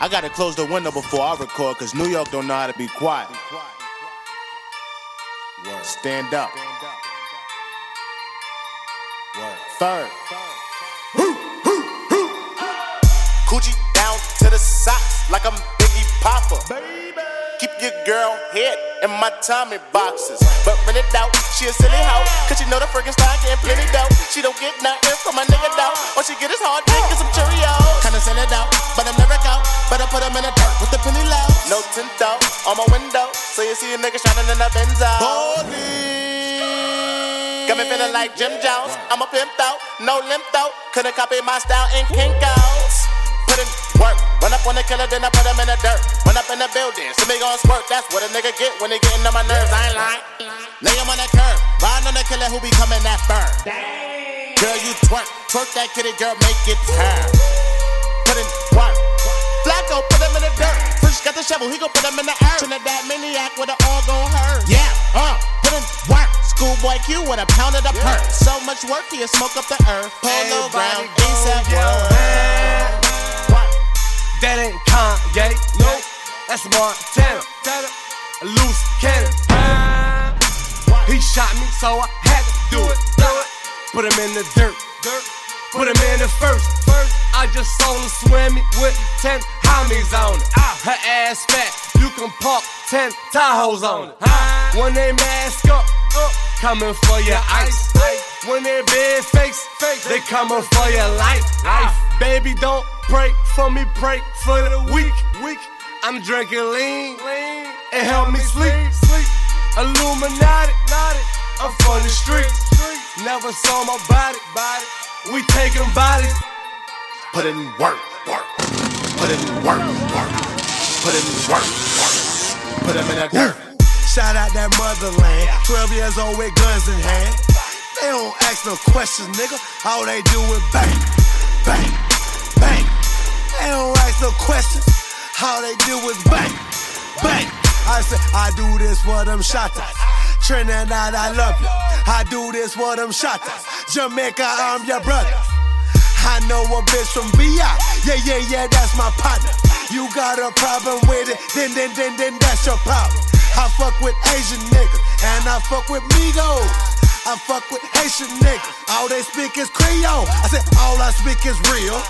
I gotta close the window before I record, cause New York don't know how to be quiet. Stand up. Third. Coochie down to the socks like I'm Biggie Popper. Keep your girl head in my Tommy boxes. But rent it out, she a silly hoe. Cause she know the friggin' style getting plenty dough. She don't get nothing from my nigga though. All she get is hard dick and some Cheerios. Kinda send it out, put them in the dirt with the penny low. No tint out on my window. So you see a nigga shining in the Benzo. Got me feeling like Jim Jones. I'm a pimp out, no limp out. Couldn't copy my style in Kinko's. Put in work, run up on the killer, then I put him in the dirt. Run up in the building, see me gon' squirt. That's what a nigga get when he getting on my nerves. I ain't lying. Lay him on the curb, riding on the killer who be coming that firm. Girl, you twerk, twerk that kitty, girl, make it turn. Put in work. Flacko, put him in the dirt. Fresh got the shovel, he gon' put him in the earth. Trinidad maniac with it all gon' hurt. Yeah, uh, put in work. Schoolboy Q with a pound of the perk. So much work, he'll smoke up the earth. Polo Brown, ASAP World. That ain't Kanye, no, that's Montana. A loose cannon. He shot me, so I had to do it. Put him in the dirt, put him in the first. I just saw her swimming with 10 homies on it. Ah. Her ass fat, you can park 10 Tahoes on it. When they mask up, uh, coming for your ice. When they big face, they coming for your life. Ah. Baby, don't pray for me, pray for the weak. Weak. I'm drinking lean, it help me sleep. Illuminati, I'm from the streets. Never saw my body, body. We taking bodies. Put in work, work. Put in work, work. Put in work, work. Put him in the dirt. Shout out that motherland. 12 years old with guns in hand. They don't ask no questions, nigga. All they do is bang, bang, bang. They don't ask no questions. All they do is bang, bang. I say, I do this for them shotters. Trinidad, I love you. I do this for them shotters. Jamaica, I'm your brother. I know a bitch from VI. Yeah, yeah, yeah, that's my partner. You got a problem with it, then, then, then, then that's your problem. I fuck with Asian niggas, and I fuck with Migos. I fuck with Haitian niggas. All they speak is Creole. I said, all I speak is real.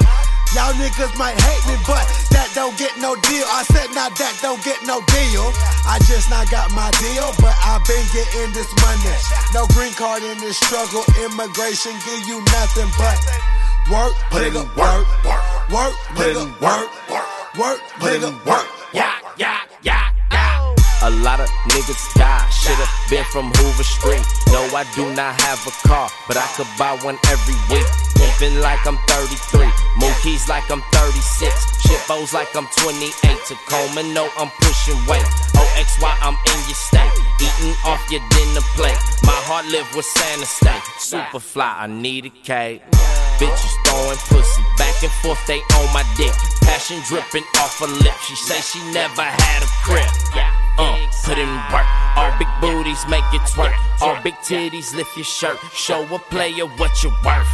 Y'all niggas might hate me, but that don't get no deal. I said, now that don't get no deal. I just not got my deal, but i been getting this money. No green card in this struggle. Immigration give you nothing but work, Put in work, work, work, Put it in work, work, work, Put in nigga, work. Yeah, yeah, yeah, yeah. Oh. A lot of niggas die. Should've been from Hoover Street. No, I do not have a car, but I could buy one every week. Pimpin' like I'm 33. Mookies like I'm 36. Shitbos like I'm 28. Tacoma, no, I'm pushing weight. OXY, I'm in your state. Eating off your dinner plate. My heart live with Santa State. Super fly, I need a cake. Bitches throwing pussy back and forth, they on my dick. Passion dripping off her lip. She say she never had a crib. Uh, put in work. All big booties make it twerk. All big titties lift your shirt. Show a player what you're worth.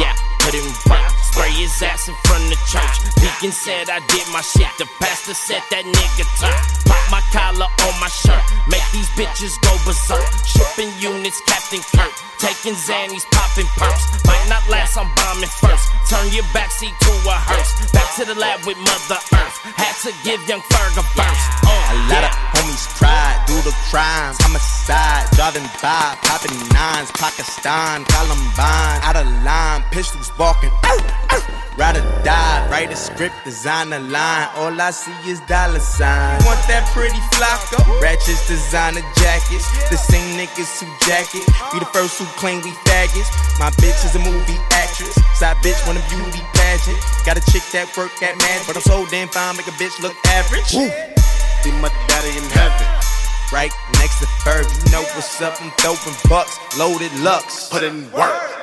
Yeah, put in work. Spray his ass in front of church. Deacon said I did my shit. The pastor said that nigga turn. Pop my collar on my shirt. Make these bitches go berserk. Shipping units, Captain Kirk. Taking Xannies, popping perks. Might not last, I'm bombing first. Turn your backseat to a hearse. Back to the lab with Mother Earth. Had to give young Ferg a burst. Uh, A lot yeah. of homies tried, do the crimes. Homicide, driving by, popping nines. Pakistan, Columbine, out of line, pistols barking. Ow, ow. Ride or die, write a script, design a line. All I see is dollar signs. Want that pretty Flacko? Ratchets, designer jackets. The same niggas who jacket. We the first who claim we faggots. My bitch is a movie actress. Side bitch want a beauty pageant. Got a chick that work at mad, but I'm so damn fine, make a bitch look average. See my daddy in heaven. Right next to Ferg, you know what's up. I'm throwing bucks, loaded lux. Put in work.